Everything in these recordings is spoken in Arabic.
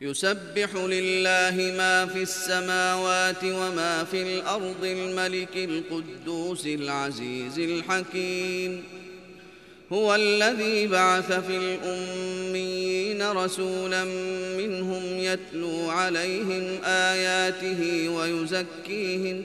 يسبح لله ما في السماوات وما في الأرض الملك القدوس العزيز الحكيم. هو الذي بعث في الأميين رسولا منهم يتلو عليهم آياته ويزكيهم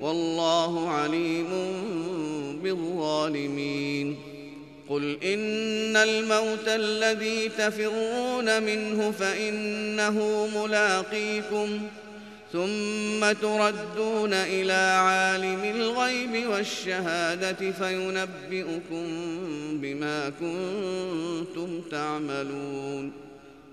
والله عليم بالظالمين. قل إن الموت الذي تفرون منه فإنه ملاقيكم ثم تردون إلى عالم الغيب والشهادة فينبئكم بما كنتم تعملون.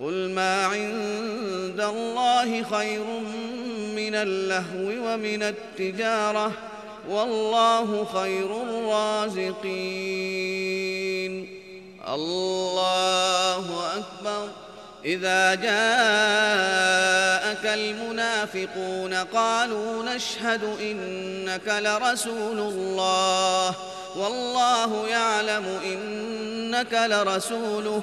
قل ما عند الله خير من اللهو ومن التجارة والله خير الرازقين. الله أكبر. إذا جاءك المنافقون قالوا نشهد إنك لرسول الله والله يعلم إنك لرسوله.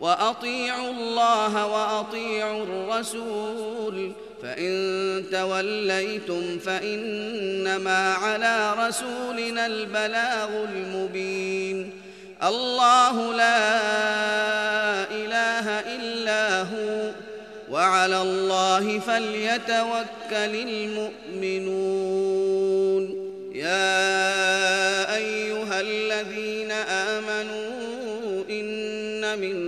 وأطيعوا الله وأطيعوا الرسول فإن توليتم فإنما على رسولنا البلاغ المبين. الله لا إله إلا هو وعلى الله فليتوكل المؤمنون. يا أيها الذين آمنوا إن من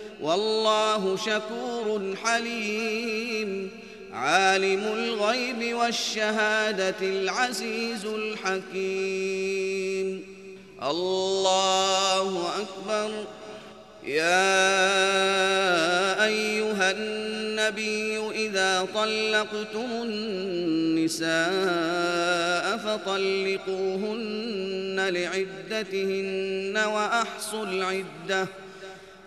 والله شكور حليم. عالم الغيب والشهادة العزيز الحكيم. الله أكبر. يا أيها النبي إذا طلقتم النساء فطلقوهن لعدتهن وأحصوا العدة.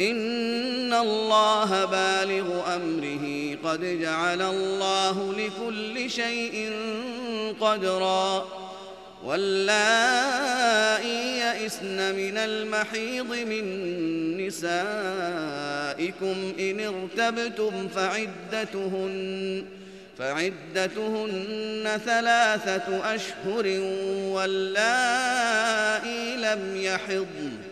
ان الله بالغ امره قد جعل الله لكل شيء قدرا واللائي يئسن من المحيض من نسائكم إن ارتبتم فعدتهن فعدتهن ثلاثة أشهر واللائي لم يحضن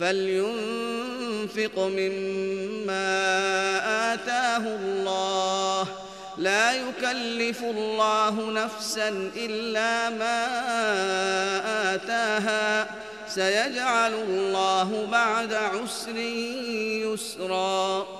فلينفق مما آتاه الله. لا يكلف الله نفسا إلا ما آتاها. سيجعل الله بعد عسر يسرا.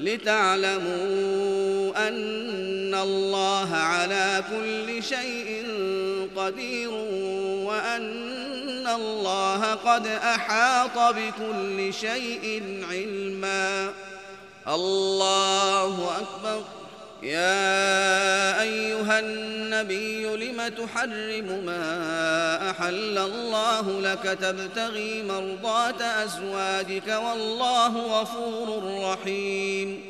لتعلموا أن الله على كل شيء قدير وأن الله قد أحاط بكل شيء علما. الله أكبر. يا أيها النبي لم تحرم ما أحل الله لك تبتغي مرضات أزواجك والله غفور رحيم.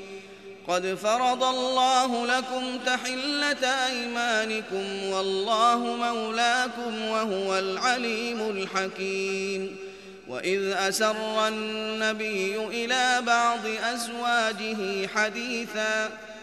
قد فرض الله لكم تحلة أيمانكم والله مولاكم وهو العليم الحكيم. وإذ أسر النبي إلى بعض أزواجه حديثاً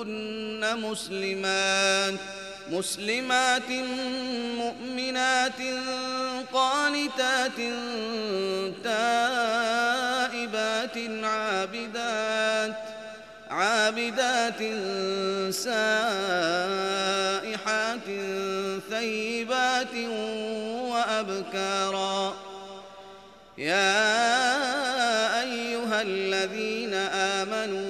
كن مسلمات مسلمات مؤمنات قانتات تائبات عابدات عابدات سائحات ثيبات وأبكارا. يا أيها الذين آمنوا